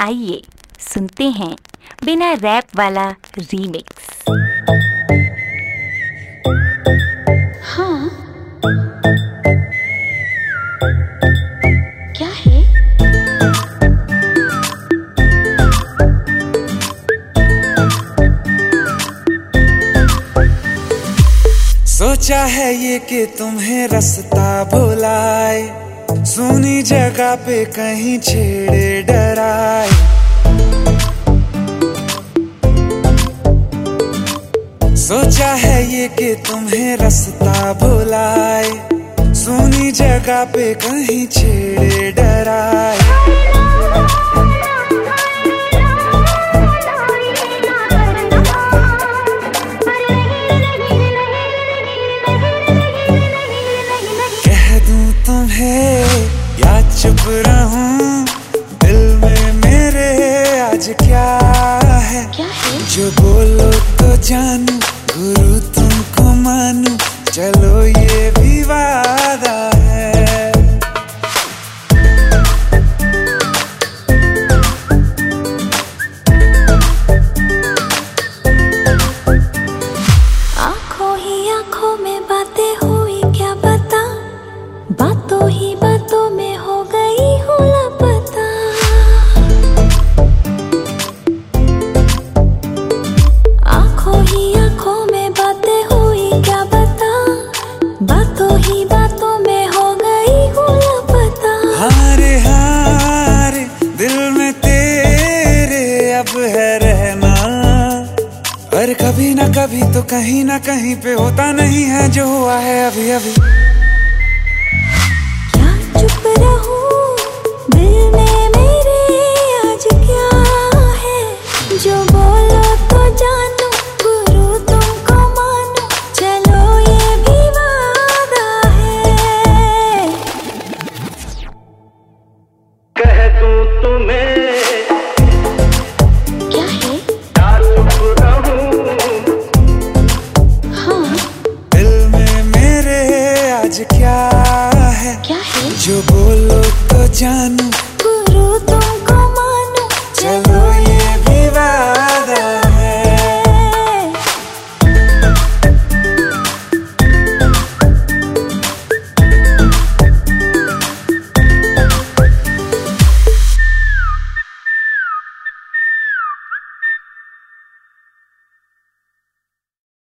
आइए सुनते हैं बिना रैप वाला रीमिक्स हाँ। क्या है? सोचा है ये कि तुम्हें रास्ता भुलाए सुनी जगह पे कहीं छेड़े डराए। सोचा है ये कि तुम्हें रास्ता भुलाए। सुनी जगह पे कहीं छेड़े डराए। कह दूँ तुम्हें चुप रहूँ दिल में मेरे आज क्या है? क्या है? जो बोलो तो जानू गुरु तुमको मानू चलो ये भी वादा है। आँखों ही आँखों में बातें हुई क्या बता बातों ही बातों अब है रहना। पर कभी ना कभी तो कहीं ना कहीं पे होता नहीं है जो हुआ है अभी अभी। क्या चुप रहूँ? दिल में मेरे आज क्या है? जो बोलो तो जानू गुरु तुमको मानू। चलो ये भी वादा है। कह दूँ तुम्हें आज क्या है? क्या है? जो बोलो तो जानू। गुरु तुम